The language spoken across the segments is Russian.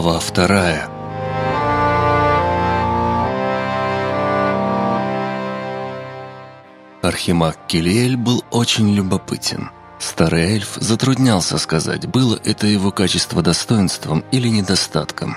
Глава вторая Архимаг Килиэль был очень любопытен. Старый эльф затруднялся сказать, было это его качество достоинством или недостатком.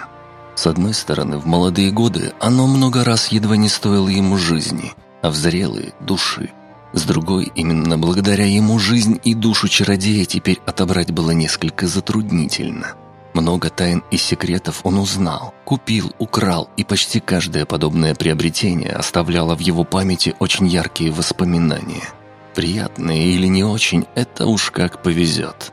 С одной стороны, в молодые годы оно много раз едва не стоило ему жизни, а в зрелые – души. С другой, именно благодаря ему жизнь и душу чародея теперь отобрать было несколько затруднительно – много тайн и секретов он узнал, купил, украл, и почти каждое подобное приобретение оставляло в его памяти очень яркие воспоминания. Приятные или не очень, это уж как повезет.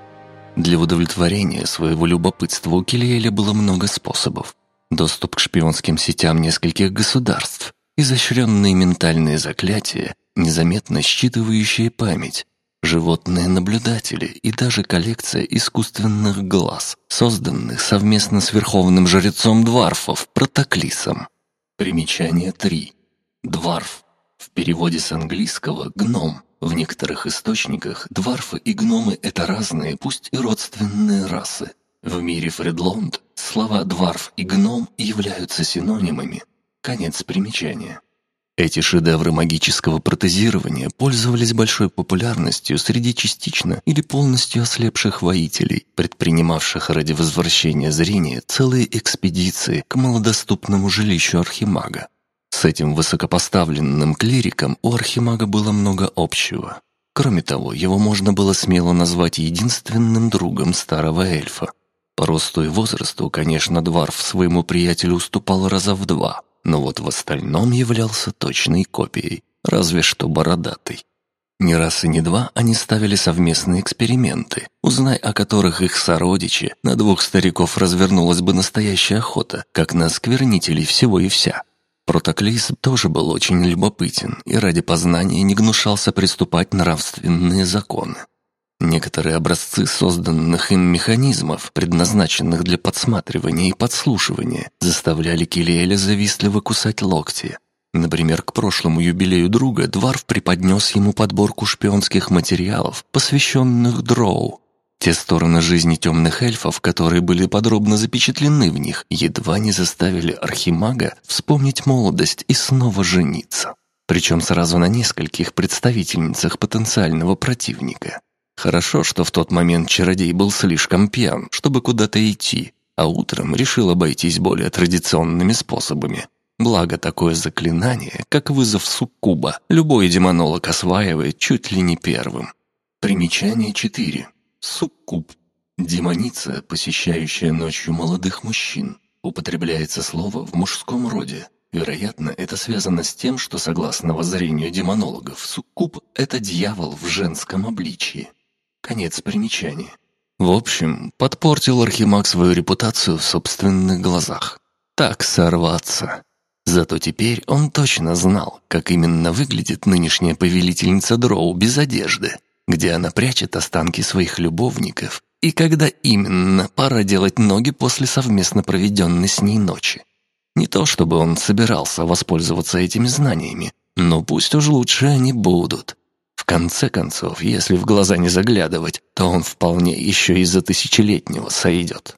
Для удовлетворения своего любопытства у Килиэля было много способов. Доступ к шпионским сетям нескольких государств, изощренные ментальные заклятия, незаметно считывающие память, животные-наблюдатели и даже коллекция искусственных глаз, созданных совместно с верховным жрецом дварфов Протоклисом. Примечание 3. Дварф. В переводе с английского «гном». В некоторых источниках дварфы и гномы – это разные, пусть и родственные расы. В мире Фредлонд слова «дварф» и «гном» являются синонимами. Конец примечания. Эти шедевры магического протезирования пользовались большой популярностью среди частично или полностью ослепших воителей, предпринимавших ради возвращения зрения целые экспедиции к малодоступному жилищу архимага. С этим высокопоставленным клириком у архимага было много общего. Кроме того, его можно было смело назвать единственным другом старого эльфа. По росту и возрасту, конечно, Дварф своему приятелю уступал раза в два – но вот в остальном являлся точной копией, разве что бородатый. Не раз и не два они ставили совместные эксперименты, узнай о которых их сородичи, на двух стариков развернулась бы настоящая охота, как на сквернителей всего и вся. Протоклис тоже был очень любопытен и ради познания не гнушался приступать нравственные законы. Некоторые образцы созданных им механизмов, предназначенных для подсматривания и подслушивания, заставляли Килиэля завистливо кусать локти. Например, к прошлому юбилею друга Дварф преподнес ему подборку шпионских материалов, посвященных Дроу. Те стороны жизни темных эльфов, которые были подробно запечатлены в них, едва не заставили Архимага вспомнить молодость и снова жениться. Причем сразу на нескольких представительницах потенциального противника. Хорошо, что в тот момент чародей был слишком пьян, чтобы куда-то идти, а утром решил обойтись более традиционными способами. Благо, такое заклинание, как вызов суккуба, любой демонолог осваивает чуть ли не первым. Примечание 4. Суккуб. Демоница, посещающая ночью молодых мужчин. Употребляется слово в мужском роде. Вероятно, это связано с тем, что, согласно воззрению демонологов, суккуб – это дьявол в женском обличии. Конец примечания. В общем, подпортил Архимаг свою репутацию в собственных глазах. Так сорваться. Зато теперь он точно знал, как именно выглядит нынешняя повелительница Дроу без одежды, где она прячет останки своих любовников, и когда именно пора делать ноги после совместно проведенной с ней ночи. Не то чтобы он собирался воспользоваться этими знаниями, но пусть уж лучше они будут. Конце концов, если в глаза не заглядывать, то он вполне еще из-за тысячелетнего сойдет.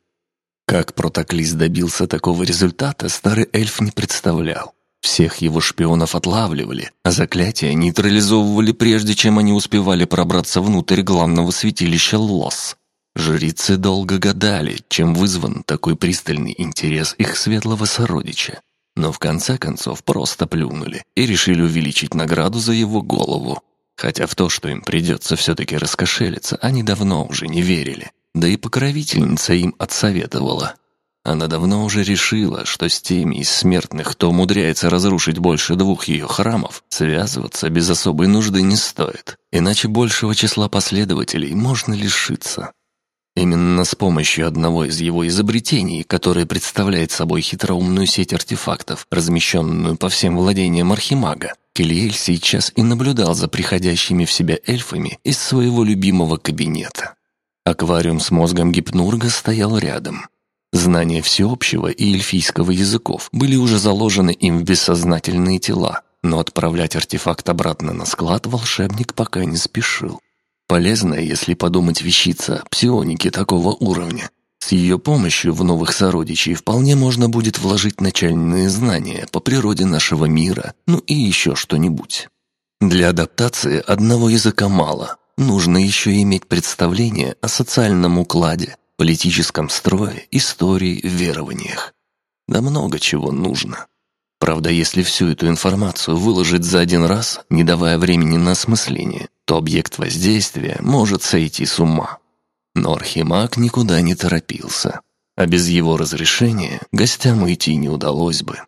Как Протоклис добился такого результата, старый эльф не представлял. Всех его шпионов отлавливали, а заклятия нейтрализовывали прежде, чем они успевали пробраться внутрь главного святилища Лос. Жрицы долго гадали, чем вызван такой пристальный интерес их светлого сородича. Но в конце концов просто плюнули и решили увеличить награду за его голову. Хотя в то, что им придется все-таки раскошелиться, они давно уже не верили. Да и покровительница им отсоветовала. Она давно уже решила, что с теми из смертных, кто умудряется разрушить больше двух ее храмов, связываться без особой нужды не стоит, иначе большего числа последователей можно лишиться. Именно с помощью одного из его изобретений, которое представляет собой хитроумную сеть артефактов, размещенную по всем владениям Архимага, Келиэль сейчас и наблюдал за приходящими в себя эльфами из своего любимого кабинета. Аквариум с мозгом гипнурга стоял рядом. Знания всеобщего и эльфийского языков были уже заложены им в бессознательные тела, но отправлять артефакт обратно на склад волшебник пока не спешил. Полезная, если подумать, вещица псионики такого уровня. С ее помощью в новых сородичей вполне можно будет вложить начальные знания по природе нашего мира, ну и еще что-нибудь. Для адаптации одного языка мало. Нужно еще иметь представление о социальном укладе, политическом строе, истории, верованиях. Да много чего нужно. Правда, если всю эту информацию выложить за один раз, не давая времени на осмысление, то объект воздействия может сойти с ума. Но Архимаг никуда не торопился, а без его разрешения гостям уйти не удалось бы.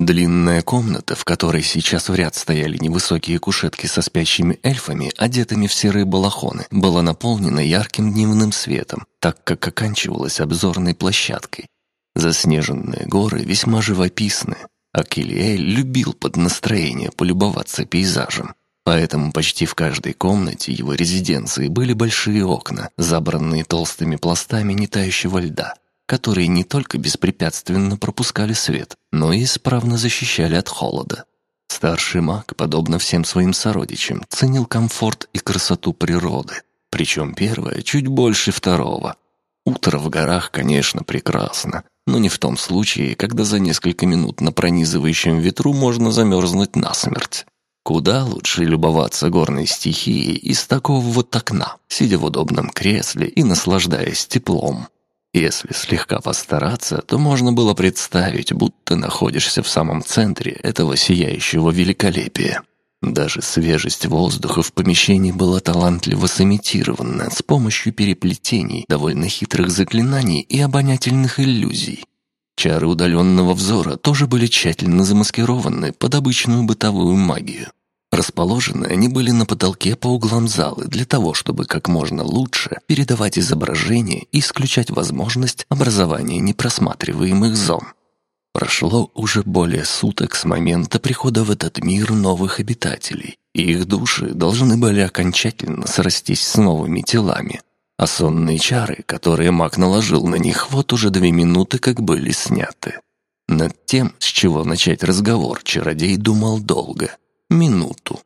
Длинная комната, в которой сейчас в ряд стояли невысокие кушетки со спящими эльфами, одетыми в серые балахоны, была наполнена ярким дневным светом, так как оканчивалась обзорной площадкой. Заснеженные горы весьма живописны, а Килиэль любил под настроение полюбоваться пейзажем. Поэтому почти в каждой комнате его резиденции были большие окна, забранные толстыми пластами нетающего льда, которые не только беспрепятственно пропускали свет, но и исправно защищали от холода. Старший маг, подобно всем своим сородичам, ценил комфорт и красоту природы, причем первое чуть больше второго. Утро в горах, конечно, прекрасно, но не в том случае, когда за несколько минут на пронизывающем ветру можно замерзнуть насмерть. Куда лучше любоваться горной стихией из такого вот окна, сидя в удобном кресле и наслаждаясь теплом. Если слегка постараться, то можно было представить, будто находишься в самом центре этого сияющего великолепия. Даже свежесть воздуха в помещении была талантливо сымитирована с помощью переплетений довольно хитрых заклинаний и обонятельных иллюзий. Чары удаленного взора тоже были тщательно замаскированы под обычную бытовую магию. Расположены они были на потолке по углам залы для того, чтобы как можно лучше передавать изображение и исключать возможность образования непросматриваемых зон. Прошло уже более суток с момента прихода в этот мир новых обитателей, и их души должны были окончательно срастись с новыми телами. А сонные чары, которые маг наложил на них, вот уже две минуты как были сняты. Над тем, с чего начать разговор, чародей думал долго – минуту.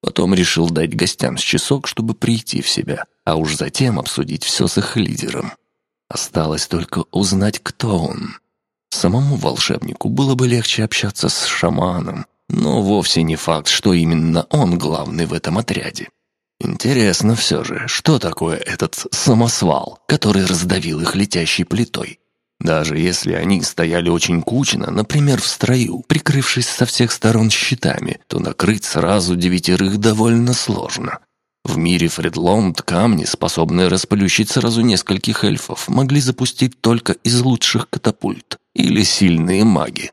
Потом решил дать гостям с часок, чтобы прийти в себя, а уж затем обсудить все с их лидером. Осталось только узнать, кто он. Самому волшебнику было бы легче общаться с шаманом, но вовсе не факт, что именно он главный в этом отряде. Интересно все же, что такое этот самосвал, который раздавил их летящей плитой? Даже если они стояли очень кучно, например, в строю, прикрывшись со всех сторон щитами, то накрыть сразу девятерых довольно сложно. В мире Фредлонд камни, способные расплющить сразу нескольких эльфов, могли запустить только из лучших катапульт или сильные маги.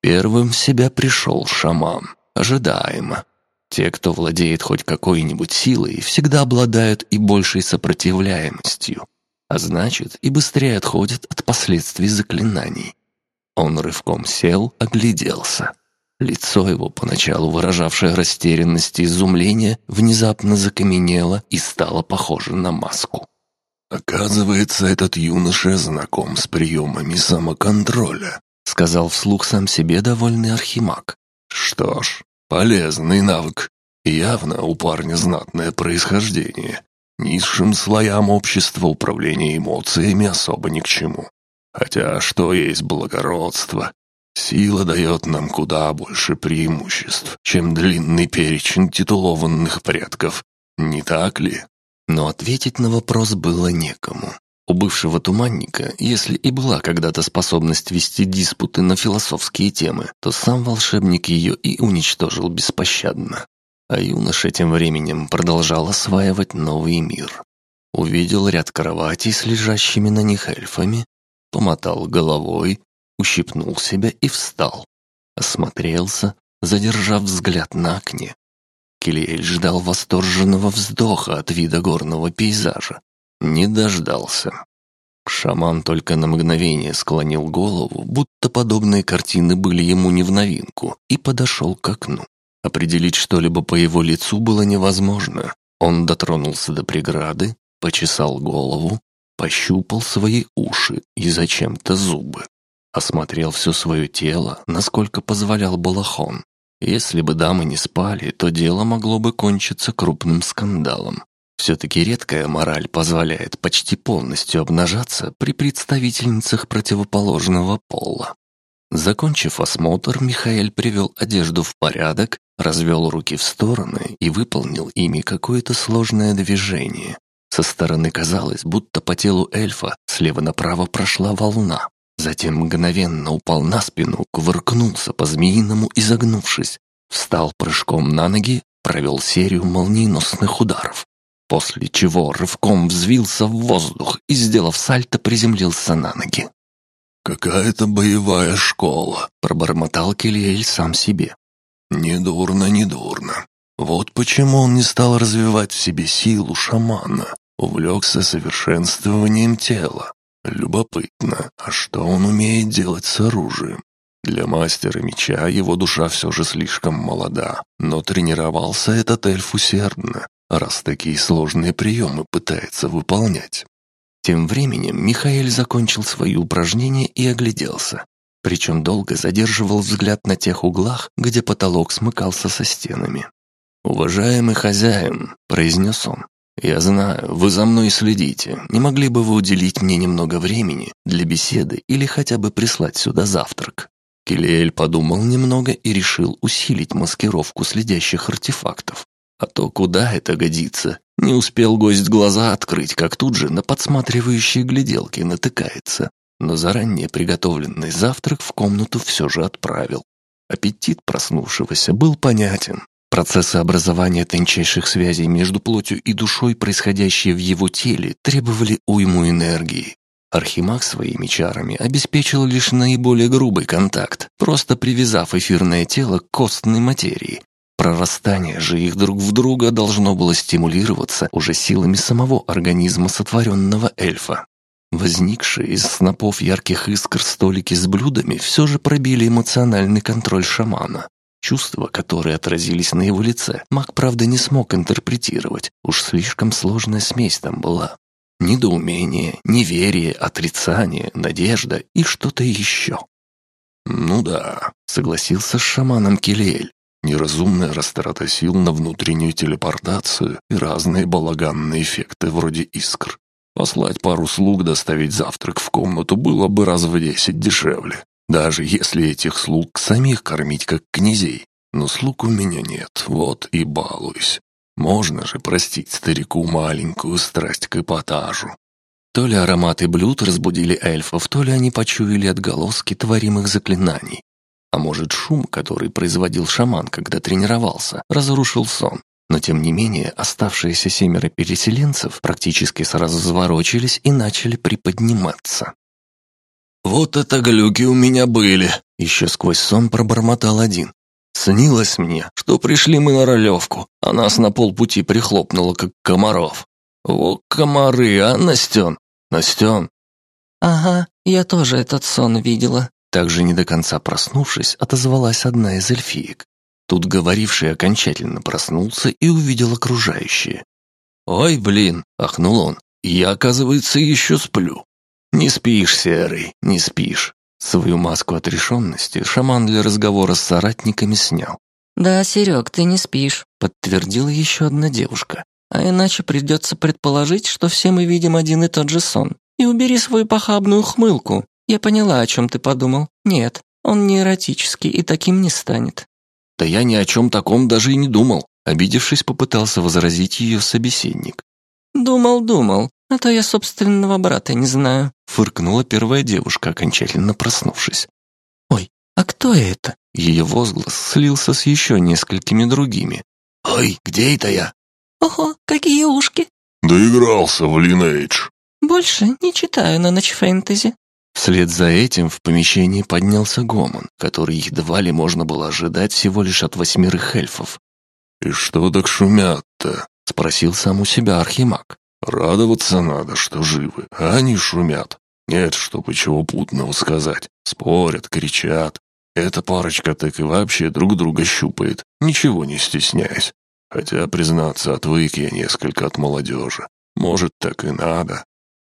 Первым в себя пришел шаман. Ожидаемо. Те, кто владеет хоть какой-нибудь силой, всегда обладают и большей сопротивляемостью а значит и быстрее отходит от последствий заклинаний. Он рывком сел, огляделся. Лицо его, поначалу выражавшее растерянность и изумление, внезапно закаменело и стало похоже на маску. «Оказывается, этот юноша знаком с приемами самоконтроля», сказал вслух сам себе довольный архимаг. «Что ж, полезный навык. Явно у парня знатное происхождение. Низшим слоям общества управление эмоциями особо ни к чему. Хотя что есть благородство? Сила дает нам куда больше преимуществ, чем длинный перечень титулованных предков. Не так ли? Но ответить на вопрос было некому. У бывшего туманника, если и была когда-то способность вести диспуты на философские темы, то сам волшебник ее и уничтожил беспощадно. А юноша тем временем продолжал осваивать новый мир. Увидел ряд кроватей с лежащими на них эльфами, помотал головой, ущипнул себя и встал. Осмотрелся, задержав взгляд на окне. Килиэль ждал восторженного вздоха от вида горного пейзажа. Не дождался. Шаман только на мгновение склонил голову, будто подобные картины были ему не в новинку, и подошел к окну. Определить что-либо по его лицу было невозможно. Он дотронулся до преграды, почесал голову, пощупал свои уши и зачем-то зубы. Осмотрел все свое тело, насколько позволял балахон. Если бы дамы не спали, то дело могло бы кончиться крупным скандалом. Все-таки редкая мораль позволяет почти полностью обнажаться при представительницах противоположного пола. Закончив осмотр, Михаил привел одежду в порядок, развел руки в стороны и выполнил ими какое-то сложное движение. Со стороны казалось, будто по телу эльфа слева направо прошла волна. Затем мгновенно упал на спину, кувыркнулся по-змеиному, изогнувшись. Встал прыжком на ноги, провел серию молниеносных ударов. После чего рывком взвился в воздух и, сделав сальто, приземлился на ноги. «Какая-то боевая школа», — пробормотал Келиэль сам себе. «Недурно, недурно. Вот почему он не стал развивать в себе силу шамана, увлекся совершенствованием тела. Любопытно, а что он умеет делать с оружием? Для мастера меча его душа все же слишком молода, но тренировался этот эльф усердно, раз такие сложные приемы пытается выполнять. Тем временем Михаил закончил свои упражнения и огляделся. Причем долго задерживал взгляд на тех углах, где потолок смыкался со стенами. «Уважаемый хозяин», — произнес он, — «я знаю, вы за мной следите. Не могли бы вы уделить мне немного времени для беседы или хотя бы прислать сюда завтрак?» Килиэль подумал немного и решил усилить маскировку следящих артефактов. А то куда это годится? Не успел гость глаза открыть, как тут же на подсматривающие гляделки натыкается. Но заранее приготовленный завтрак в комнату все же отправил. Аппетит проснувшегося был понятен. Процессы образования тончайших связей между плотью и душой, происходящие в его теле, требовали уйму энергии. Архимаг своими чарами обеспечил лишь наиболее грубый контакт, просто привязав эфирное тело к костной материи, Прорастание же их друг в друга должно было стимулироваться уже силами самого организма сотворенного эльфа. Возникшие из снопов ярких искр столики с блюдами все же пробили эмоциональный контроль шамана. Чувства, которые отразились на его лице, маг, правда, не смог интерпретировать, уж слишком сложная смесь там была. Недоумение, неверие, отрицание, надежда и что-то еще. «Ну да», — согласился с шаманом Килиэль. Неразумная растрата сил на внутреннюю телепортацию и разные балаганные эффекты вроде искр. Послать пару слуг доставить завтрак в комнату было бы раз в десять дешевле. Даже если этих слуг самих кормить как князей. Но слуг у меня нет, вот и балуюсь. Можно же простить старику маленькую страсть к эпатажу. То ли ароматы блюд разбудили эльфов, то ли они почуяли отголоски творимых заклинаний. А может, шум, который производил шаман, когда тренировался, разрушил сон. Но тем не менее, оставшиеся семеро переселенцев практически сразу заворочились и начали приподниматься. «Вот это глюки у меня были!» Еще сквозь сон пробормотал один. «Снилось мне, что пришли мы на Ролевку, а нас на полпути прихлопнуло, как комаров. О, комары, а, Настен? Настен?» «Ага, я тоже этот сон видела», также не до конца проснувшись, отозвалась одна из эльфиек. Тут говоривший окончательно проснулся и увидел окружающее. «Ой, блин!» — ахнул он. «Я, оказывается, еще сплю». «Не спишь, Серый, не спишь». Свою маску отрешенности шаман для разговора с соратниками снял. «Да, Серег, ты не спишь», — подтвердила еще одна девушка. «А иначе придется предположить, что все мы видим один и тот же сон. И убери свою похабную хмылку. «Я поняла, о чем ты подумал. Нет, он не эротический и таким не станет». «Да я ни о чем таком даже и не думал», обидевшись, попытался возразить ее собеседник. «Думал, думал, а то я собственного брата не знаю», фыркнула первая девушка, окончательно проснувшись. «Ой, а кто это?» Ее возглас слился с еще несколькими другими. «Ой, где это я?» «Ого, какие ушки!» «Доигрался в Линейдж». «Больше не читаю на ночь фэнтези», Вслед за этим в помещении поднялся гомон, который едва ли можно было ожидать всего лишь от восьмерых эльфов. «И что так шумят-то?» — спросил сам у себя Архимаг. «Радоваться надо, что живы, а они шумят. Нет, чтобы чего путного сказать. Спорят, кричат. Эта парочка так и вообще друг друга щупает, ничего не стесняясь. Хотя, признаться, отвык я несколько от молодежи. Может, так и надо.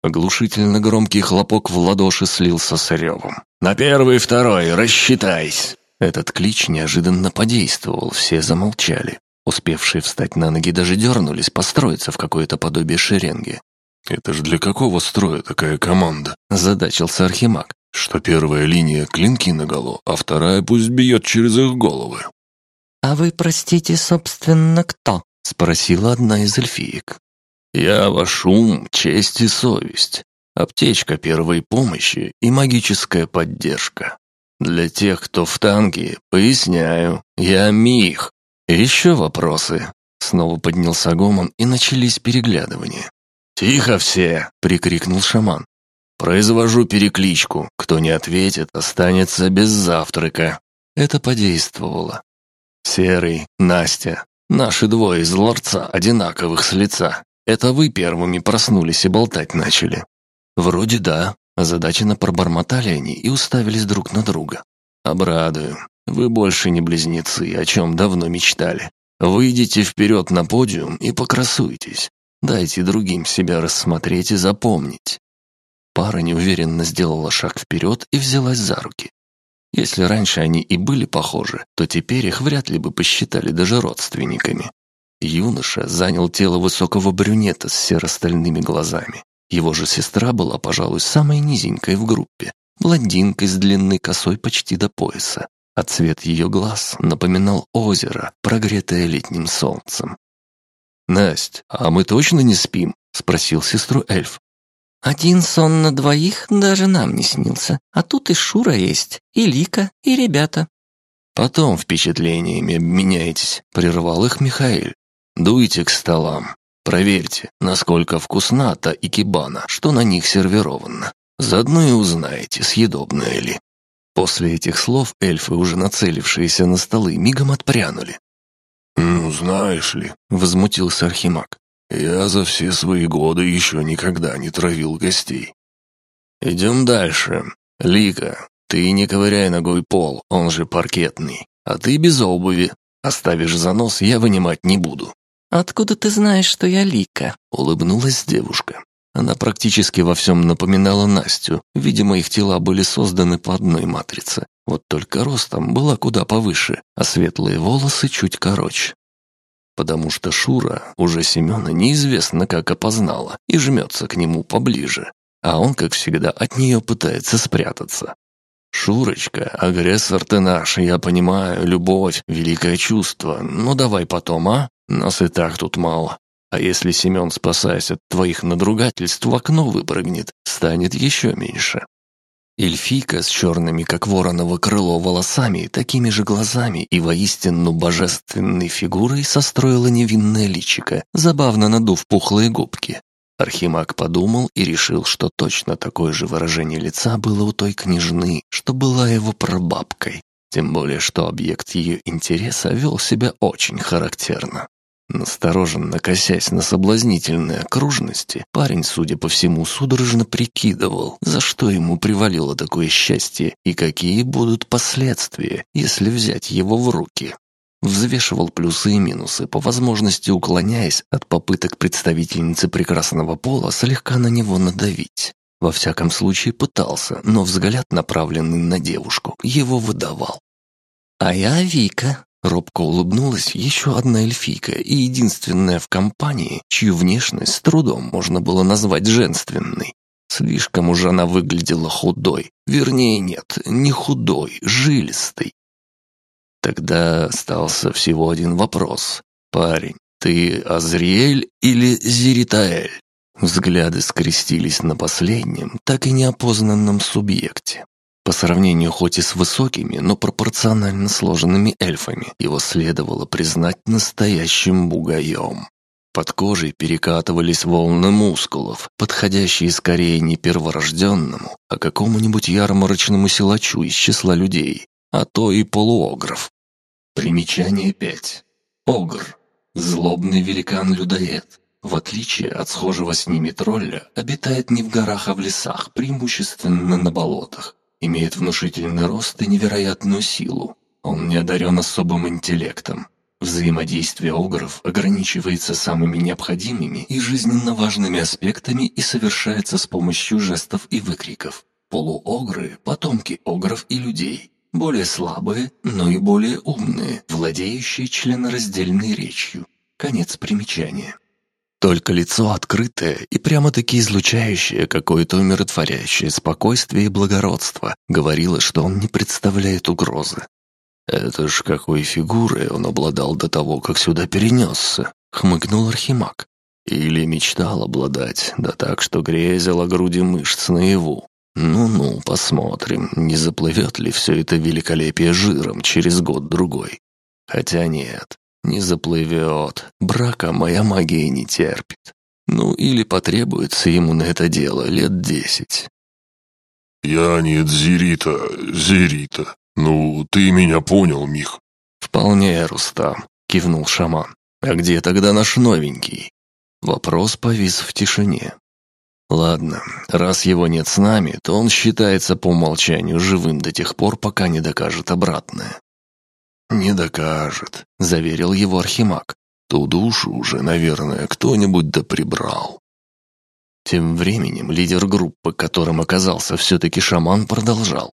Оглушительно громкий хлопок в ладоши слился с ревом. «На первый и второй, рассчитайся!» Этот клич неожиданно подействовал, все замолчали. Успевшие встать на ноги даже дернулись построиться в какое-то подобие шеренги. «Это ж для какого строя такая команда?» – задачился Архимаг. «Что первая линия клинки наголо, а вторая пусть бьет через их головы». «А вы, простите, собственно, кто?» – спросила одна из эльфиек. «Я ваш ум, честь и совесть, аптечка первой помощи и магическая поддержка. Для тех, кто в танке, поясняю, я Мих, «Еще вопросы?» Снова поднялся гомон, и начались переглядывания. «Тихо все!» — прикрикнул шаман. «Произвожу перекличку. Кто не ответит, останется без завтрака». Это подействовало. «Серый, Настя, наши двое из ларца одинаковых с лица. Это вы первыми проснулись и болтать начали?» «Вроде да», озадаченно пробормотали они и уставились друг на друга. «Обрадую. Вы больше не близнецы, о чем давно мечтали. Выйдите вперед на подиум и покрасуйтесь. Дайте другим себя рассмотреть и запомнить». Пара неуверенно сделала шаг вперед и взялась за руки. Если раньше они и были похожи, то теперь их вряд ли бы посчитали даже родственниками. Юноша занял тело высокого брюнета с серо-стальными глазами. Его же сестра была, пожалуй, самой низенькой в группе, блондинкой с длинной косой почти до пояса а цвет ее глаз напоминал озеро, прогретое летним солнцем. «Насть, а мы точно не спим?» — спросил сестру эльф. «Один сон на двоих даже нам не снился, а тут и Шура есть, и Лика, и ребята». «Потом впечатлениями обменяйтесь», — прервал их Михаил. «Дуйте к столам. Проверьте, насколько вкусна та икебана, что на них сервировано. Заодно и узнаете, съедобная ли». После этих слов эльфы, уже нацелившиеся на столы, мигом отпрянули. «Ну, знаешь ли», — возмутился Архимаг, «я за все свои годы еще никогда не травил гостей». «Идем дальше. Лика, ты не ковыряй ногой пол, он же паркетный, а ты без обуви. Оставишь занос, я вынимать не буду». «Откуда ты знаешь, что я Лика?» — улыбнулась девушка. Она практически во всем напоминала Настю. Видимо, их тела были созданы по одной матрице. Вот только ростом была куда повыше, а светлые волосы чуть короче. Потому что Шура уже Семена неизвестно как опознала и жмется к нему поближе. А он, как всегда, от нее пытается спрятаться. «Шурочка, агрессор ты наш, я понимаю, любовь, великое чувство, но давай потом, а? Нас и так тут мало. А если Семен, спасаясь от твоих надругательств, в окно выпрыгнет, станет еще меньше. Эльфийка с черными, как вороново крыло, волосами, такими же глазами и воистину божественной фигурой состроила невинное личико, забавно надув пухлые губки. Архимаг подумал и решил, что точно такое же выражение лица было у той княжны, что была его прабабкой. Тем более, что объект ее интереса вел себя очень характерно. Настороженно косясь на соблазнительные окружности, парень, судя по всему, судорожно прикидывал, за что ему привалило такое счастье и какие будут последствия, если взять его в руки. Взвешивал плюсы и минусы, по возможности уклоняясь от попыток представительницы прекрасного пола слегка на него надавить. Во всяком случае пытался, но взгляд, направленный на девушку, его выдавал. «А я Вика», Робко улыбнулась еще одна эльфийка и единственная в компании, чью внешность с трудом можно было назвать женственной. Слишком уж она выглядела худой. Вернее, нет, не худой, жилистой. Тогда остался всего один вопрос. «Парень, ты Азриэль или Зиритаэль?» Взгляды скрестились на последнем, так и неопознанном субъекте. По сравнению хоть и с высокими, но пропорционально сложенными эльфами, его следовало признать настоящим бугаем. Под кожей перекатывались волны мускулов, подходящие скорее не перворожденному, а какому-нибудь ярмарочному силачу из числа людей, а то и полуогров. Примечание 5. Огр. Злобный великан-людоед. В отличие от схожего с ними тролля, обитает не в горах, а в лесах, преимущественно на болотах имеет внушительный рост и невероятную силу. Он не одарен особым интеллектом. Взаимодействие огров ограничивается самыми необходимыми и жизненно важными аспектами и совершается с помощью жестов и выкриков. Полуогры – потомки огров и людей. Более слабые, но и более умные, владеющие членораздельной речью. Конец примечания. Только лицо открытое и прямо-таки излучающее какое-то умиротворяющее спокойствие и благородство говорило, что он не представляет угрозы. «Это ж какой фигурой он обладал до того, как сюда перенесся», — хмыкнул Архимаг. «Или мечтал обладать, да так, что грезил о груди мышц наяву. Ну-ну, посмотрим, не заплывет ли все это великолепие жиром через год-другой. Хотя нет, не заплывет, брака моя магия не терпит. Ну или потребуется ему на это дело лет десять». «Я нет Зирита, Зирита», «Ну, ты меня понял, Мих». «Вполне, Рустам», — кивнул шаман. «А где тогда наш новенький?» Вопрос повис в тишине. «Ладно, раз его нет с нами, то он считается по умолчанию живым до тех пор, пока не докажет обратное». «Не докажет», — заверил его Архимаг. «Ту душу уже, наверное, кто-нибудь да прибрал». Тем временем лидер группы, которым оказался все-таки шаман, продолжал.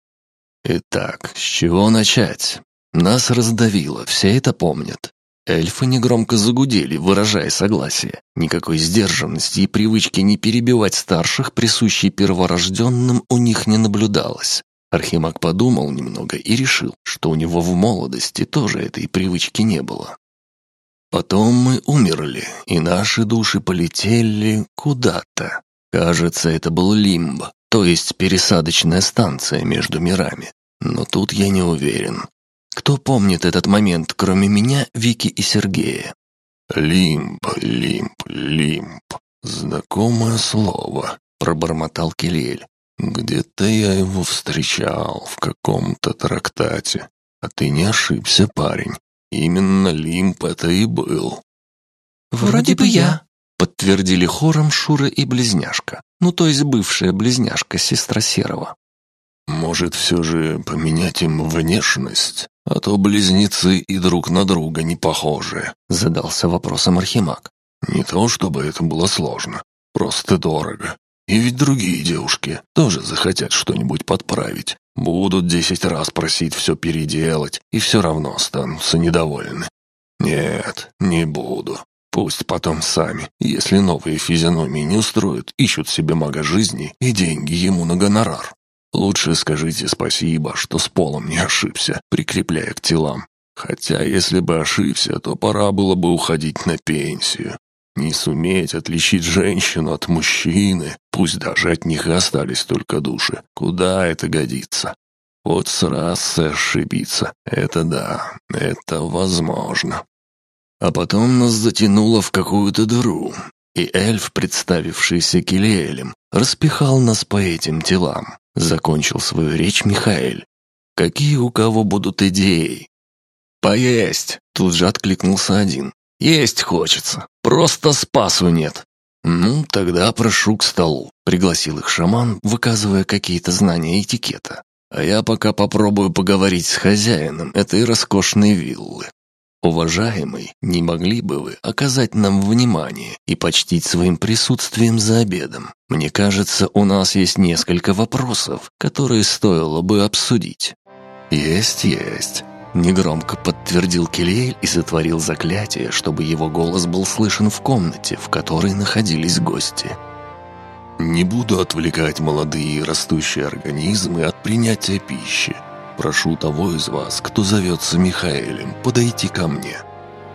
Итак, с чего начать? Нас раздавило, все это помнят. Эльфы негромко загудели, выражая согласие. Никакой сдержанности и привычки не перебивать старших, присущей перворожденным, у них не наблюдалось. Архимаг подумал немного и решил, что у него в молодости тоже этой привычки не было. Потом мы умерли, и наши души полетели куда-то. Кажется, это был лимб, то есть пересадочная станция между мирами. Но тут я не уверен. Кто помнит этот момент, кроме меня, Вики и Сергея? «Лимб, лимб, лимб. Знакомое слово», — пробормотал Келель. «Где-то я его встречал в каком-то трактате. А ты не ошибся, парень. Именно лимб это и был». «Вроде бы я», подтвердили хором Шура и близняшка, ну то есть бывшая близняшка, сестра Серого. «Может, все же поменять им внешность? А то близнецы и друг на друга не похожи», — задался вопросом Архимаг. «Не то, чтобы это было сложно, просто дорого. И ведь другие девушки тоже захотят что-нибудь подправить, будут десять раз просить все переделать и все равно останутся недовольны. Нет, не буду. Пусть потом сами, если новые физиономии не устроят, ищут себе мага жизни и деньги ему на гонорар. Лучше скажите спасибо, что с полом не ошибся, прикрепляя к телам. Хотя, если бы ошибся, то пора было бы уходить на пенсию. Не суметь отличить женщину от мужчины, пусть даже от них остались только души. Куда это годится? Вот с расой ошибиться. Это да, это возможно. А потом нас затянуло в какую-то дыру, и эльф, представившийся Килиэлем, распихал нас по этим телам. Закончил свою речь Михаэль. «Какие у кого будут идеи?» «Поесть!» — тут же откликнулся один. «Есть хочется. Просто спасу нет». «Ну, тогда прошу к столу», — пригласил их шаман, выказывая какие-то знания этикета. «А я пока попробую поговорить с хозяином этой роскошной виллы. «Уважаемый, не могли бы вы оказать нам внимание и почтить своим присутствием за обедом? Мне кажется, у нас есть несколько вопросов, которые стоило бы обсудить». «Есть, есть», — негромко подтвердил Келиэль и затворил заклятие, чтобы его голос был слышен в комнате, в которой находились гости. «Не буду отвлекать молодые и растущие организмы от принятия пищи. Прошу того из вас, кто зовется Михаэлем, подойти ко мне».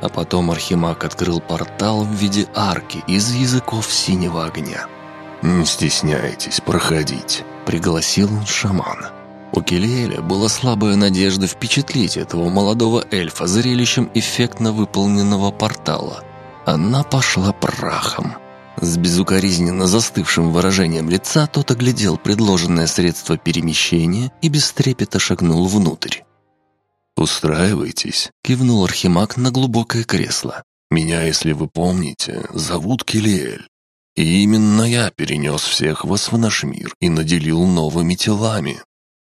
А потом Архимаг открыл портал в виде арки из языков синего огня. «Не стесняйтесь, проходить», — пригласил он шамана. У Келиэля была слабая надежда впечатлить этого молодого эльфа зрелищем эффектно выполненного портала. Она пошла прахом. С безукоризненно застывшим выражением лица тот оглядел предложенное средство перемещения и без шагнул внутрь. «Устраивайтесь», — кивнул Архимаг на глубокое кресло. «Меня, если вы помните, зовут Келиэль. И именно я перенес всех вас в наш мир и наделил новыми телами».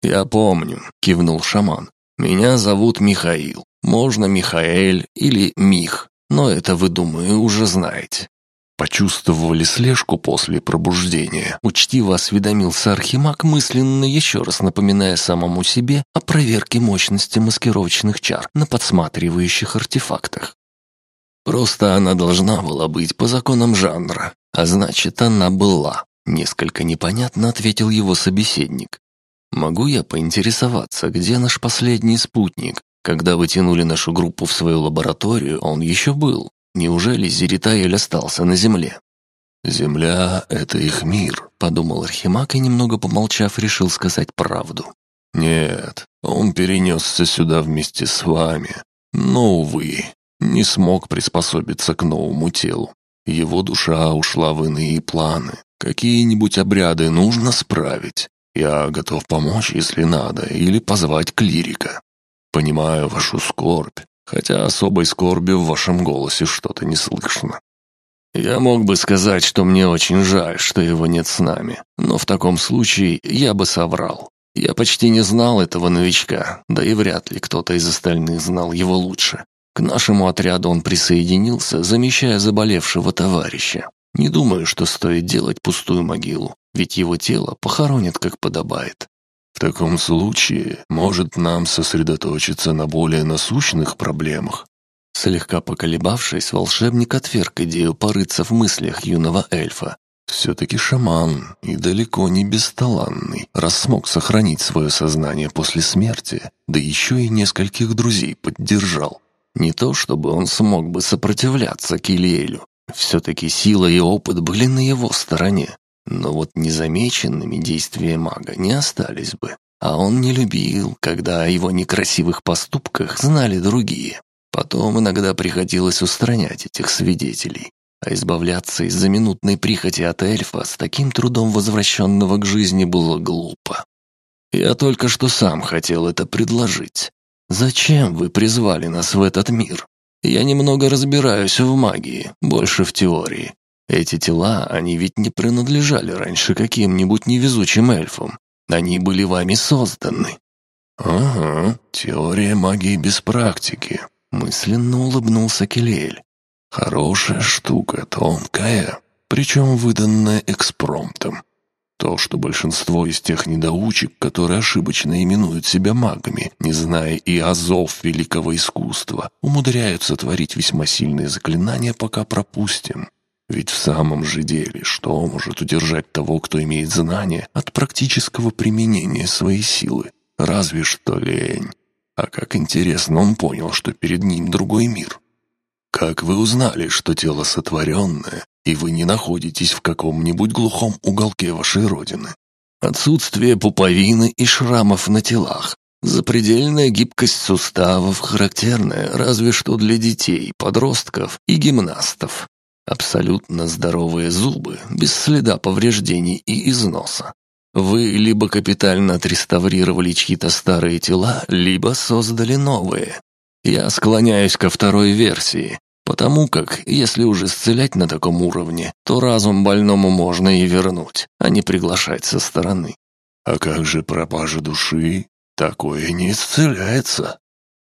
«Я помню», — кивнул шаман. «Меня зовут Михаил. Можно Михаэль или Мих, но это вы, думаю, уже знаете. Почувствовали слежку после пробуждения. Учтиво осведомился Архимаг, мысленно еще раз напоминая самому себе о проверке мощности маскировочных чар на подсматривающих артефактах. Просто она должна была быть по законам жанра, а значит, она была. Несколько непонятно ответил его собеседник. «Могу я поинтересоваться, где наш последний спутник? Когда вы тянули нашу группу в свою лабораторию, он еще был. Неужели Зеритаэль остался на Земле?» «Земля — это их мир», — подумал Архимаг и, немного помолчав, решил сказать правду. «Нет, он перенесся сюда вместе с вами. Но, увы, не смог приспособиться к новому телу. Его душа ушла в иные планы. Какие-нибудь обряды нужно справить. Я готов помочь, если надо, или позвать клирика. Понимаю вашу скорбь, хотя особой скорби в вашем голосе что-то не слышно. Я мог бы сказать, что мне очень жаль, что его нет с нами, но в таком случае я бы соврал. Я почти не знал этого новичка, да и вряд ли кто-то из остальных знал его лучше. К нашему отряду он присоединился, замещая заболевшего товарища. Не думаю, что стоит делать пустую могилу, ведь его тело похоронят как подобает. В таком случае, может нам сосредоточиться на более насущных проблемах? Слегка поколебавшись, волшебник отверг идею порыться в мыслях юного эльфа. Все-таки шаман и далеко не бесталанный, раз смог сохранить свое сознание после смерти, да еще и нескольких друзей поддержал. Не то чтобы он смог бы сопротивляться Килиэлю. Все-таки сила и опыт были на его стороне. Но вот незамеченными действия мага не остались бы. А он не любил, когда о его некрасивых поступках знали другие. Потом иногда приходилось устранять этих свидетелей. А избавляться из-за минутной прихоти от эльфа с таким трудом возвращенного к жизни было глупо. Я только что сам хотел это предложить. Зачем вы призвали нас в этот мир? Я немного разбираюсь в магии, больше в теории. Эти тела, они ведь не принадлежали раньше каким-нибудь невезучим эльфам. Они были вами созданы». «Ага, теория магии без практики», — мысленно улыбнулся Келель. «Хорошая штука, тонкая, причем выданная экспромтом. То, что большинство из тех недоучек, которые ошибочно именуют себя магами, не зная и азов великого искусства, умудряются творить весьма сильные заклинания, пока пропустим. Ведь в самом же деле, что может удержать того, кто имеет знания, от практического применения своей силы? Разве что лень. А как интересно он понял, что перед ним другой мир. Как вы узнали, что тело сотворенное, и вы не находитесь в каком-нибудь глухом уголке вашей родины? Отсутствие пуповины и шрамов на телах. Запредельная гибкость суставов характерная разве что для детей, подростков и гимнастов. Абсолютно здоровые зубы, без следа повреждений и износа. Вы либо капитально отреставрировали чьи-то старые тела, либо создали новые. Я склоняюсь ко второй версии, потому как, если уже исцелять на таком уровне, то разум больному можно и вернуть, а не приглашать со стороны. А как же пропажа души? Такое не исцеляется.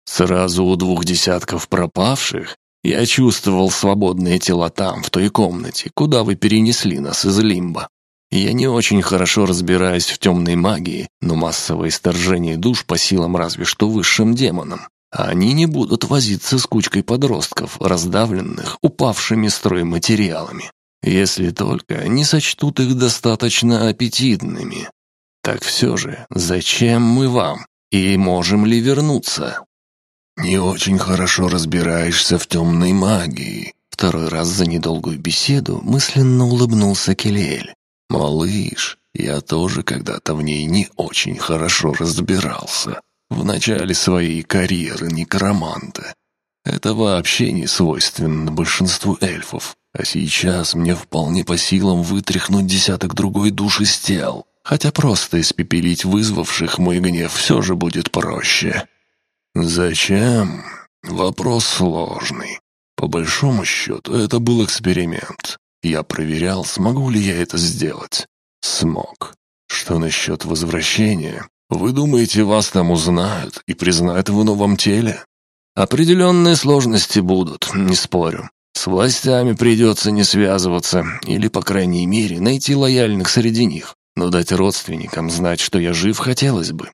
Сразу у двух десятков пропавших я чувствовал свободные тела там, в той комнате, куда вы перенесли нас из лимба. Я не очень хорошо разбираюсь в темной магии, но массовое исторжение душ по силам разве что высшим демонам. Они не будут возиться с кучкой подростков, раздавленных, упавшими стройматериалами. Если только не сочтут их достаточно аппетитными. Так все же, зачем мы вам? И можем ли вернуться? «Не очень хорошо разбираешься в темной магии». Второй раз за недолгую беседу мысленно улыбнулся Келель. «Малыш, я тоже когда-то в ней не очень хорошо разбирался. В начале своей карьеры некроманта. Это вообще не свойственно большинству эльфов. А сейчас мне вполне по силам вытряхнуть десяток другой душ из тел. Хотя просто испепелить вызвавших мой гнев все же будет проще. Зачем? Вопрос сложный. По большому счету, это был эксперимент. Я проверял, смогу ли я это сделать. Смог. Что насчет возвращения? Вы думаете, вас там узнают и признают в новом теле? Определенные сложности будут, не спорю. С властями придется не связываться, или, по крайней мере, найти лояльных среди них. Но дать родственникам знать, что я жив, хотелось бы.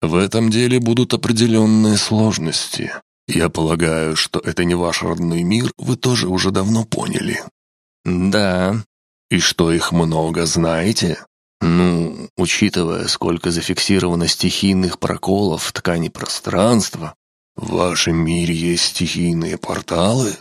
В этом деле будут определенные сложности. Я полагаю, что это не ваш родной мир, вы тоже уже давно поняли. Да. И что их много, знаете? Ну, учитывая, сколько зафиксировано стихийных проколов в ткани пространства. В вашем мире есть стихийные порталы?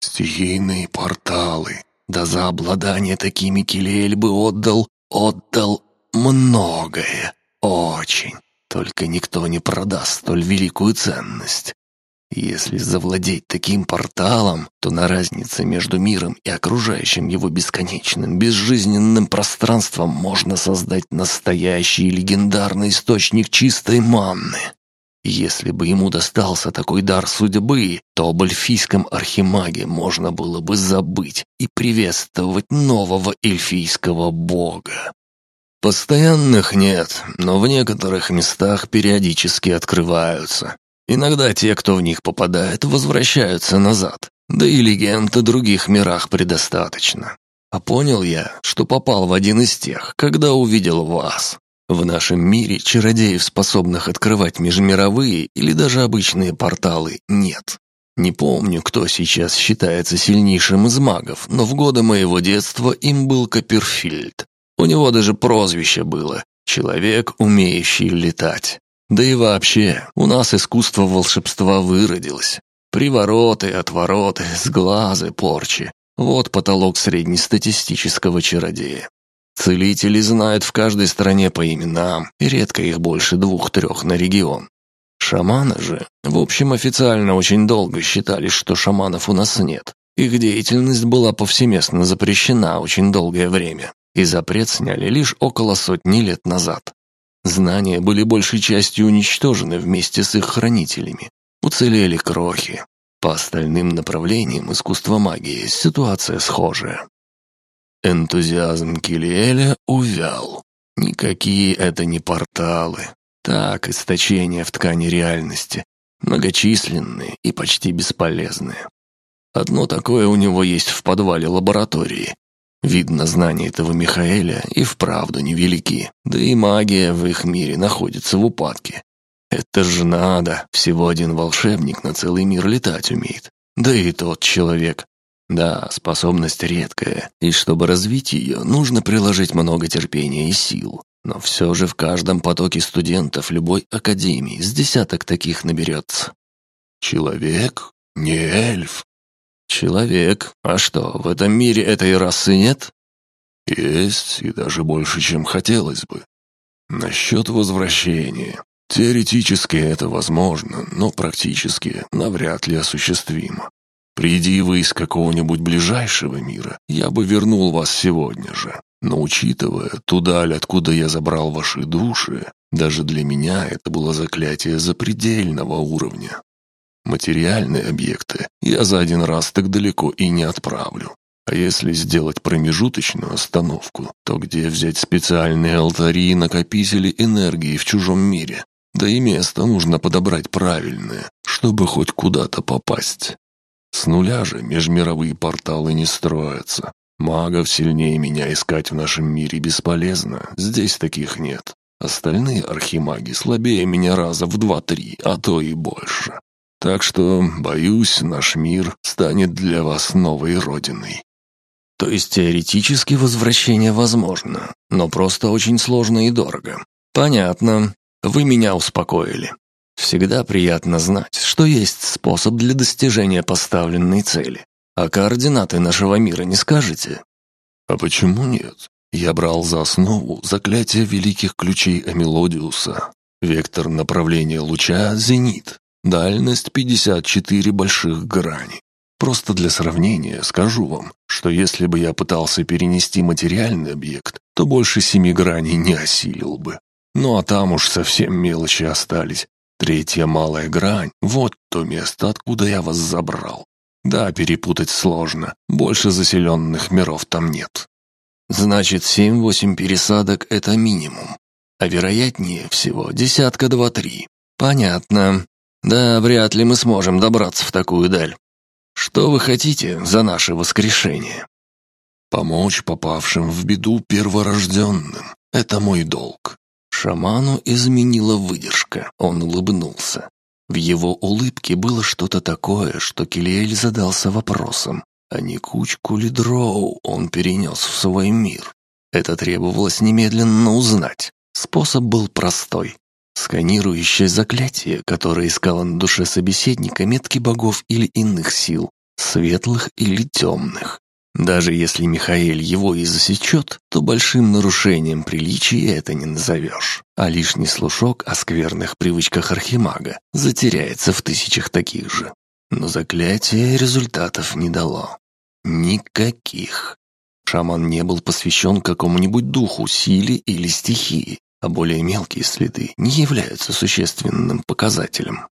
Стихийные порталы. Да за обладание такими Килиэль бы отдал, отдал многое. Очень. Только никто не продаст столь великую ценность. Если завладеть таким порталом, то на разнице между миром и окружающим его бесконечным, безжизненным пространством можно создать настоящий легендарный источник чистой манны. Если бы ему достался такой дар судьбы, то об эльфийском архимаге можно было бы забыть и приветствовать нового эльфийского бога. Постоянных нет, но в некоторых местах периодически открываются, Иногда те, кто в них попадает, возвращаются назад. Да и легенд о других мирах предостаточно. А понял я, что попал в один из тех, когда увидел вас. В нашем мире чародеев, способных открывать межмировые или даже обычные порталы, нет. Не помню, кто сейчас считается сильнейшим из магов, но в годы моего детства им был Копперфильд. У него даже прозвище было «Человек, умеющий летать». Да и вообще, у нас искусство волшебства выродилось. Привороты, отвороты, сглазы, порчи. Вот потолок среднестатистического чародея. Целители знают в каждой стране по именам, и редко их больше двух-трех на регион. Шаманы же, в общем, официально очень долго считали, что шаманов у нас нет. Их деятельность была повсеместно запрещена очень долгое время, и запрет сняли лишь около сотни лет назад. Знания были большей частью уничтожены вместе с их хранителями. Уцелели крохи. По остальным направлениям искусства магии ситуация схожая. Энтузиазм Килиэля увял. Никакие это не порталы. Так, источения в ткани реальности. Многочисленные и почти бесполезные. Одно такое у него есть в подвале лаборатории, Видно, знания этого Михаэля и вправду невелики, да и магия в их мире находится в упадке. Это же надо, всего один волшебник на целый мир летать умеет. Да и тот человек. Да, способность редкая, и чтобы развить ее, нужно приложить много терпения и сил. Но все же в каждом потоке студентов любой академии с десяток таких наберется. Человек? Не эльф? «Человек. А что, в этом мире этой расы нет?» «Есть, и даже больше, чем хотелось бы. Насчет возвращения. Теоретически это возможно, но практически навряд ли осуществимо. Приди вы из какого-нибудь ближайшего мира, я бы вернул вас сегодня же. Но учитывая ту даль, откуда я забрал ваши души, даже для меня это было заклятие запредельного уровня. Материальные объекты я за один раз так далеко и не отправлю. А если сделать промежуточную остановку, то где взять специальные алтари и накопители энергии в чужом мире? Да и место нужно подобрать правильное, чтобы хоть куда-то попасть. С нуля же межмировые порталы не строятся. Магов сильнее меня искать в нашем мире бесполезно, здесь таких нет. Остальные архимаги слабее меня раза в два-три, а то и больше. Так что, боюсь, наш мир станет для вас новой родиной. То есть теоретически возвращение возможно, но просто очень сложно и дорого. Понятно. Вы меня успокоили. Всегда приятно знать, что есть способ для достижения поставленной цели. А координаты нашего мира не скажете? А почему нет? Я брал за основу заклятие великих ключей Амелодиуса. Вектор направления луча — зенит. Дальность 54 больших грани. Просто для сравнения скажу вам, что если бы я пытался перенести материальный объект, то больше семи граней не осилил бы. Ну а там уж совсем мелочи остались. Третья малая грань — вот то место, откуда я вас забрал. Да, перепутать сложно, больше заселенных миров там нет. Значит, семь-восемь пересадок — это минимум. А вероятнее всего десятка два-три. Понятно. Да, вряд ли мы сможем добраться в такую даль. Что вы хотите за наше воскрешение?» «Помочь попавшим в беду перворожденным. Это мой долг». Шаману изменила выдержка. Он улыбнулся. В его улыбке было что-то такое, что Килиэль задался вопросом, а не кучку ли дроу он перенес в свой мир. Это требовалось немедленно узнать. Способ был простой. Сканирующее заклятие, которое искало на душе собеседника метки богов или иных сил, светлых или темных. Даже если Михаэль его и засечет, то большим нарушением приличий это не назовешь. А лишний слушок о скверных привычках архимага затеряется в тысячах таких же. Но заклятие результатов не дало. Никаких. Шаман не был посвящен какому-нибудь духу, силе или стихии, а более мелкие следы не являются существенным показателем.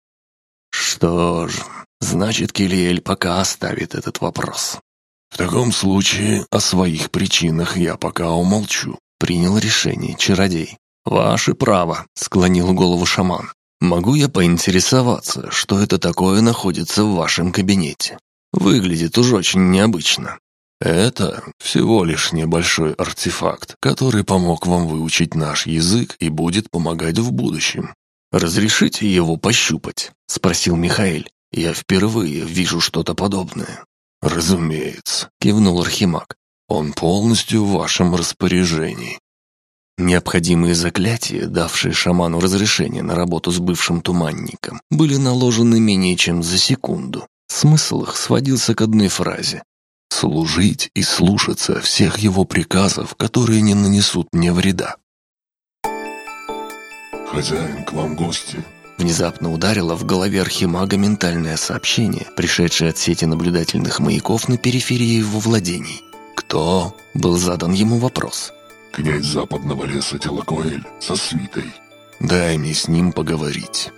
Что ж, значит, Килиэль пока оставит этот вопрос. «В таком случае о своих причинах я пока умолчу», — принял решение чародей. «Ваше право», — склонил голову шаман. «Могу я поинтересоваться, что это такое находится в вашем кабинете? Выглядит уж очень необычно». «Это всего лишь небольшой артефакт, который помог вам выучить наш язык и будет помогать в будущем». «Разрешите его пощупать?» — спросил Михаил. «Я впервые вижу что-то подобное». «Разумеется», — кивнул Архимаг. «Он полностью в вашем распоряжении». Необходимые заклятия, давшие шаману разрешение на работу с бывшим туманником, были наложены менее чем за секунду. Смысл их сводился к одной фразе. «Служить и слушаться всех его приказов, которые не нанесут мне вреда». «Хозяин, к вам гости», Внезапно ударило в голове архимага ментальное сообщение, пришедшее от сети наблюдательных маяков на периферии его владений. «Кто?» – был задан ему вопрос. «Князь западного леса Телакоэль со свитой». «Дай мне с ним поговорить».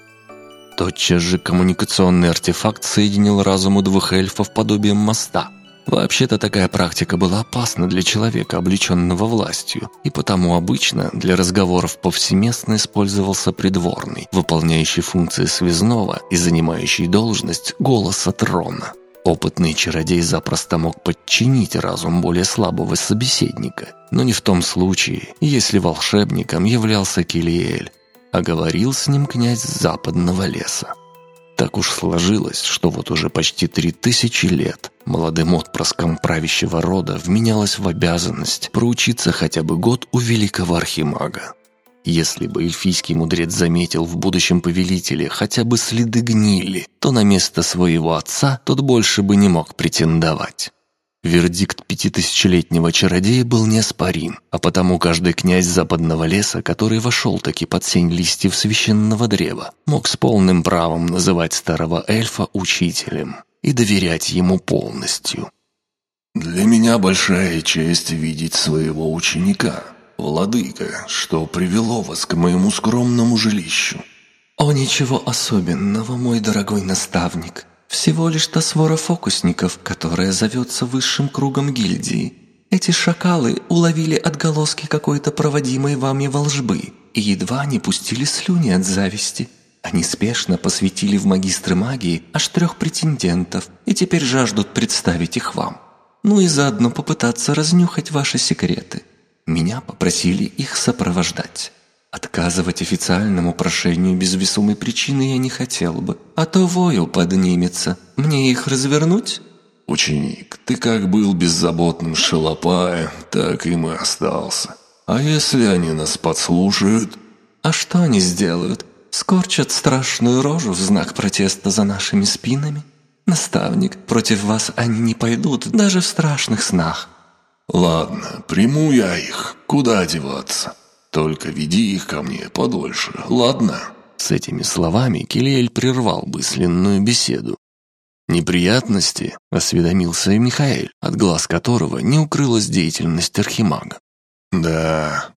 Тотчас же коммуникационный артефакт соединил разуму двух эльфов подобием моста – Вообще-то такая практика была опасна для человека, облеченного властью, и потому обычно для разговоров повсеместно использовался придворный, выполняющий функции связного и занимающий должность голоса трона. Опытный чародей запросто мог подчинить разум более слабого собеседника, но не в том случае, если волшебником являлся Килиэль, а говорил с ним князь западного леса. Так уж сложилось, что вот уже почти три тысячи лет молодым отпрыском правящего рода вменялось в обязанность проучиться хотя бы год у великого архимага. Если бы эльфийский мудрец заметил в будущем повелителе хотя бы следы гнили, то на место своего отца тот больше бы не мог претендовать. Вердикт пятитысячелетнего чародея был неоспорим, а потому каждый князь западного леса, который вошел таки под сень листьев священного древа, мог с полным правом называть старого эльфа учителем и доверять ему полностью. «Для меня большая честь видеть своего ученика, владыка, что привело вас к моему скромному жилищу». «О, ничего особенного, мой дорогой наставник», всего лишь та свора фокусников, которая зовется высшим кругом гильдии. Эти шакалы уловили отголоски какой-то проводимой вами волжбы и едва не пустили слюни от зависти. Они спешно посвятили в магистры магии аж трех претендентов и теперь жаждут представить их вам. Ну и заодно попытаться разнюхать ваши секреты. Меня попросили их сопровождать. Отказывать официальному прошению без весомой причины я не хотел бы, а то войл поднимется. Мне их развернуть?» «Ученик, ты как был беззаботным шалопаем, так им и остался. А если они нас подслушают?» «А что они сделают? Скорчат страшную рожу в знак протеста за нашими спинами? Наставник, против вас они не пойдут даже в страшных снах». «Ладно, приму я их. Куда деваться?» Только веди их ко мне подольше, ладно?» С этими словами Килиэль прервал мысленную беседу. «Неприятности?» – осведомился и Михаэль, от глаз которого не укрылась деятельность Архимага. «Да...»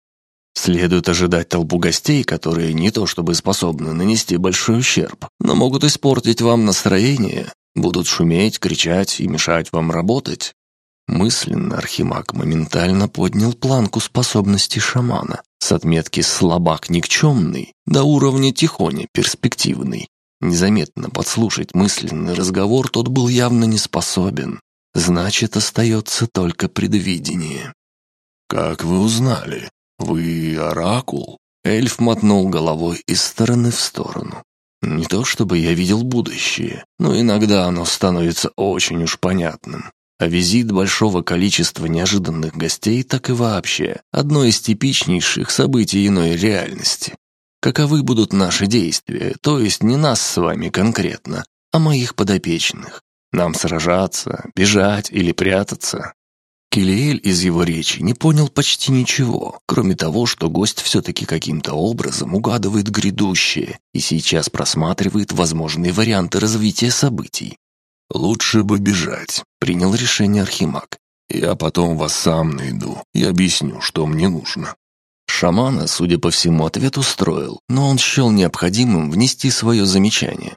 Следует ожидать толпу гостей, которые не то чтобы способны нанести большой ущерб, но могут испортить вам настроение, будут шуметь, кричать и мешать вам работать. Мысленно Архимаг моментально поднял планку способностей шамана с отметки «слабак никчемный» до уровня тихоня перспективный. Незаметно подслушать мысленный разговор тот был явно не способен. Значит, остается только предвидение. «Как вы узнали? Вы оракул?» Эльф мотнул головой из стороны в сторону. Не то чтобы я видел будущее, но иногда оно становится очень уж понятным. А визит большого количества неожиданных гостей так и вообще одно из типичнейших событий иной реальности. Каковы будут наши действия, то есть не нас с вами конкретно, а моих подопечных. Нам сражаться, бежать или прятаться? Килиэль из его речи не понял почти ничего, кроме того, что гость все-таки каким-то образом угадывает грядущее и сейчас просматривает возможные варианты развития событий. «Лучше бы бежать», — принял решение Архимаг. «Я потом вас сам найду и объясню, что мне нужно». Шамана, судя по всему, ответ устроил, но он счел необходимым внести свое замечание.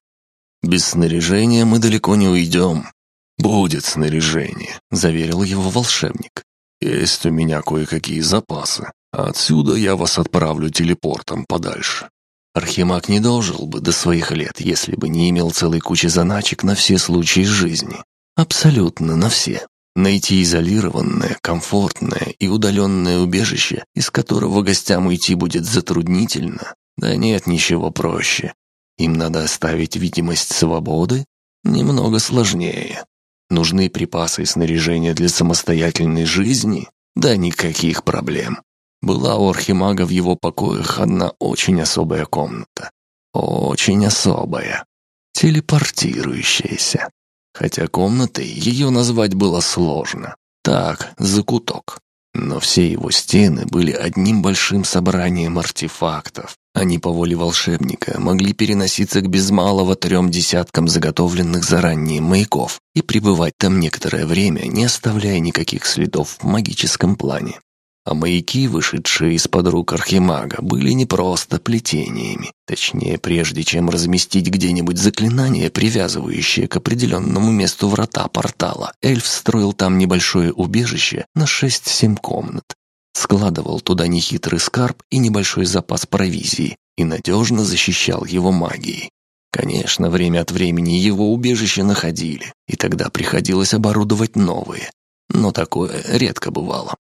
«Без снаряжения мы далеко не уйдем. «Будет снаряжение», — заверил его волшебник. «Есть у меня кое-какие запасы. Отсюда я вас отправлю телепортом подальше». Архимаг не дожил бы до своих лет, если бы не имел целой кучи заначек на все случаи жизни. Абсолютно на все. Найти изолированное, комфортное и удаленное убежище, из которого гостям уйти будет затруднительно. Да нет ничего проще. Им надо оставить видимость свободы? Немного сложнее. Нужны припасы и снаряжение для самостоятельной жизни? Да никаких проблем. Была у Архимага в его покоях одна очень особая комната. Очень особая. Телепортирующаяся. Хотя комнатой ее назвать было сложно. Так, закуток. Но все его стены были одним большим собранием артефактов, они по воле волшебника могли переноситься к без малого трем десяткам заготовленных заранее маяков и пребывать там некоторое время, не оставляя никаких следов в магическом плане. А маяки, вышедшие из-под рук Архимага, были не просто плетениями. Точнее, прежде чем разместить где-нибудь заклинание, привязывающее к определенному месту врата портала, эльф строил там небольшое убежище на 6-7 комнат, складывал туда нехитрый скарб и небольшой запас провизии и надежно защищал его магией. Конечно, время от времени его убежище находили, и тогда приходилось оборудовать новые, но такое редко бывало.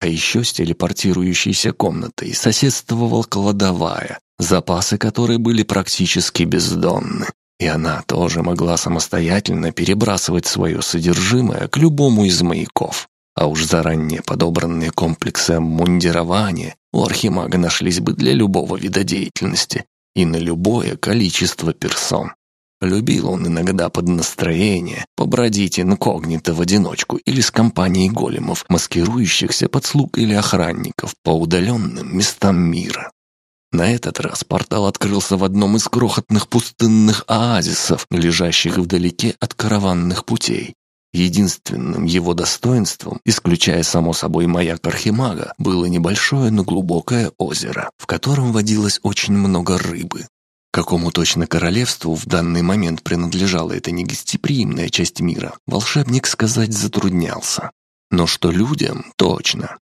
А еще с телепортирующейся комнатой соседствовала кладовая, запасы которой были практически бездонны, и она тоже могла самостоятельно перебрасывать свое содержимое к любому из маяков. А уж заранее подобранные комплексы мундирования у архимага нашлись бы для любого вида деятельности и на любое количество персон. Любил он иногда под настроение побродить инкогнито в одиночку или с компанией големов, маскирующихся под слуг или охранников по удаленным местам мира. На этот раз портал открылся в одном из крохотных пустынных оазисов, лежащих вдалеке от караванных путей. Единственным его достоинством, исключая само собой маяк Архимага, было небольшое, но глубокое озеро, в котором водилось очень много рыбы. Какому точно королевству в данный момент принадлежала эта негостеприимная часть мира, волшебник сказать затруднялся. Но что людям – точно.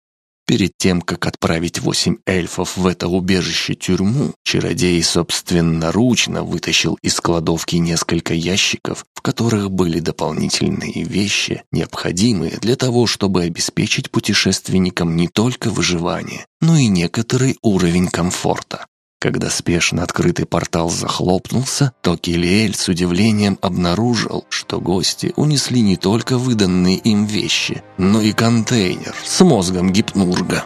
Перед тем, как отправить восемь эльфов в это убежище-тюрьму, чародей собственноручно вытащил из кладовки несколько ящиков, в которых были дополнительные вещи, необходимые для того, чтобы обеспечить путешественникам не только выживание, но и некоторый уровень комфорта. Когда спешно открытый портал захлопнулся, то Килиэль с удивлением обнаружил, что гости унесли не только выданные им вещи, но и контейнер с мозгом гипнурга.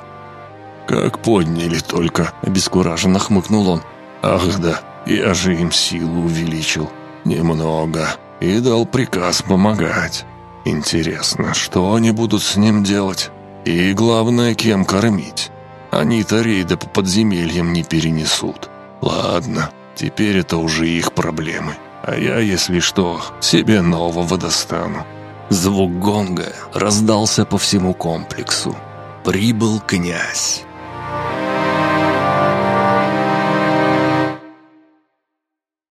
«Как подняли только!» – обескураженно хмыкнул он. «Ах да, я же им силу увеличил. Немного. И дал приказ помогать. Интересно, что они будут с ним делать? И главное, кем кормить?» Они-то рейда по подземельям не перенесут. Ладно, теперь это уже их проблемы. А я, если что, себе нового достану». Звук гонга раздался по всему комплексу. Прибыл князь.